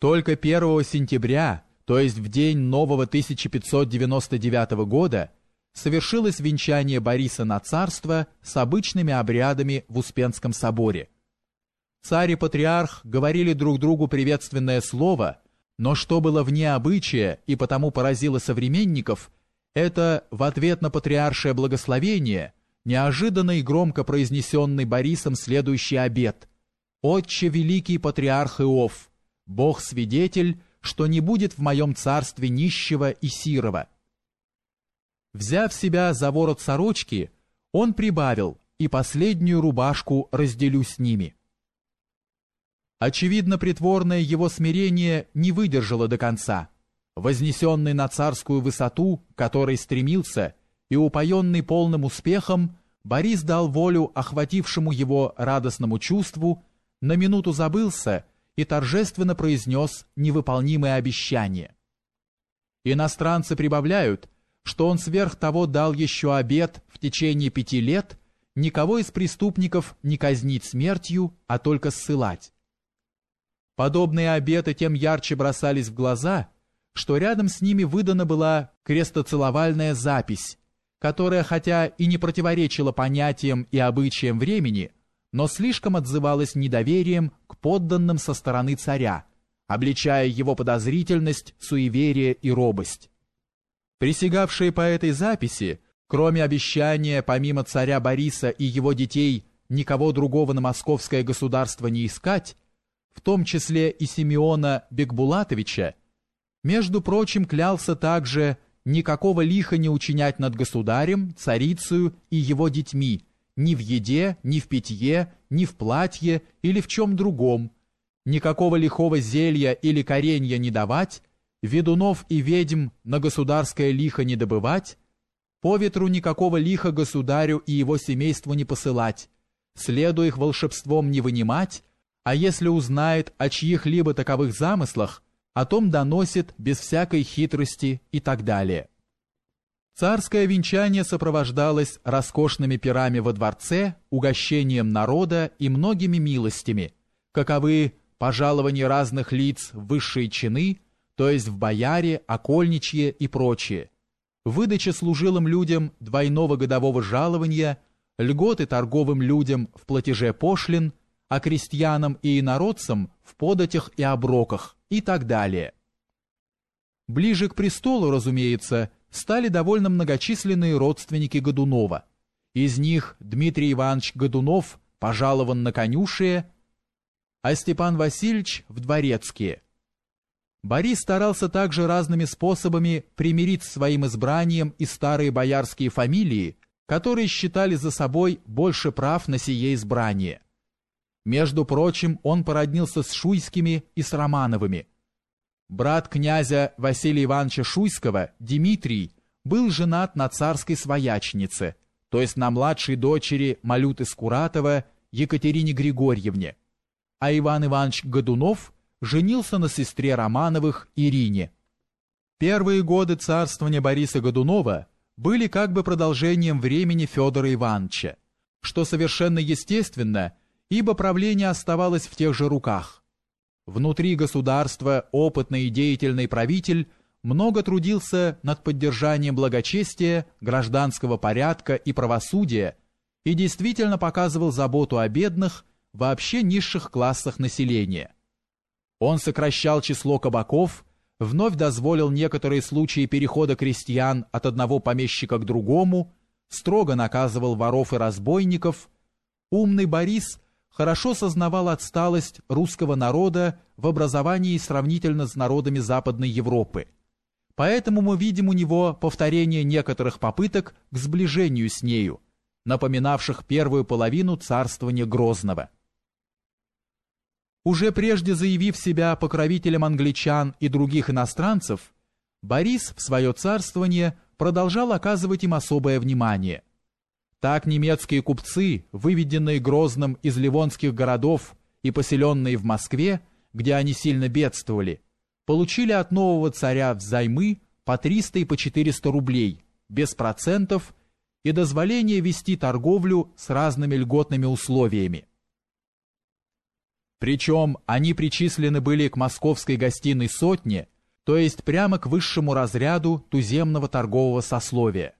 Только 1 сентября, то есть в день нового 1599 года, совершилось венчание Бориса на царство с обычными обрядами в Успенском соборе. Царь и патриарх говорили друг другу приветственное слово, но что было вне обычая и потому поразило современников, это в ответ на патриаршее благословение неожиданно и громко произнесенный Борисом следующий обет «Отче великий патриарх Иов, Бог свидетель, что не будет в моем царстве нищего и сирого». Взяв себя за ворот сорочки, он прибавил «и последнюю рубашку разделю с ними». Очевидно, притворное его смирение не выдержало до конца. Вознесенный на царскую высоту, которой стремился, и упоенный полным успехом, Борис дал волю охватившему его радостному чувству, на минуту забылся и торжественно произнес невыполнимое обещание. Иностранцы прибавляют, что он сверх того дал еще обет в течение пяти лет никого из преступников не казнить смертью, а только ссылать. Подобные обеты тем ярче бросались в глаза, что рядом с ними выдана была крестоцеловальная запись, которая хотя и не противоречила понятиям и обычаям времени, но слишком отзывалась недоверием подданным со стороны царя, обличая его подозрительность, суеверие и робость. Присягавшие по этой записи, кроме обещания помимо царя Бориса и его детей никого другого на московское государство не искать, в том числе и Симеона Бекбулатовича, между прочим, клялся также никакого лиха не учинять над государем, царицею и его детьми, ни в еде, ни в питье, ни в платье или в чем другом, никакого лихого зелья или коренья не давать, ведунов и ведьм на государское лихо не добывать, по ветру никакого лиха государю и его семейству не посылать, следу их волшебством не вынимать, а если узнает о чьих-либо таковых замыслах, о том доносит без всякой хитрости и так далее. Царское венчание сопровождалось роскошными пирами во дворце, угощением народа и многими милостями, каковы пожалования разных лиц в высшие чины, то есть в бояре, окольничье и прочее, выдача служилым людям двойного годового жалования, льготы торговым людям в платеже пошлин, а крестьянам и инородцам в податях и оброках и так далее. Ближе к престолу, разумеется, стали довольно многочисленные родственники Годунова. Из них Дмитрий Иванович Годунов пожалован на конюшие, а Степан Васильевич в дворецкие. Борис старался также разными способами примирить своим избранием и старые боярские фамилии, которые считали за собой больше прав на сие избрание. Между прочим, он породнился с Шуйскими и с Романовыми. Брат князя Василия Ивановича Шуйского, Дмитрий, был женат на царской своячнице, то есть на младшей дочери Малюты Скуратова Екатерине Григорьевне, а Иван Иванович Годунов женился на сестре Романовых Ирине. Первые годы царствования Бориса Годунова были как бы продолжением времени Федора Ивановича, что совершенно естественно – ибо правление оставалось в тех же руках. Внутри государства опытный и деятельный правитель много трудился над поддержанием благочестия, гражданского порядка и правосудия и действительно показывал заботу о бедных, вообще низших классах населения. Он сокращал число кабаков, вновь дозволил некоторые случаи перехода крестьян от одного помещика к другому, строго наказывал воров и разбойников. Умный Борис – хорошо сознавал отсталость русского народа в образовании сравнительно с народами Западной Европы. Поэтому мы видим у него повторение некоторых попыток к сближению с нею, напоминавших первую половину царствования Грозного. Уже прежде заявив себя покровителем англичан и других иностранцев, Борис в свое царствование продолжал оказывать им особое внимание – так немецкие купцы, выведенные Грозным из ливонских городов и поселенные в Москве, где они сильно бедствовали, получили от нового царя взаймы по 300 и по 400 рублей, без процентов и дозволение вести торговлю с разными льготными условиями. Причем они причислены были к московской гостиной сотне, то есть прямо к высшему разряду туземного торгового сословия.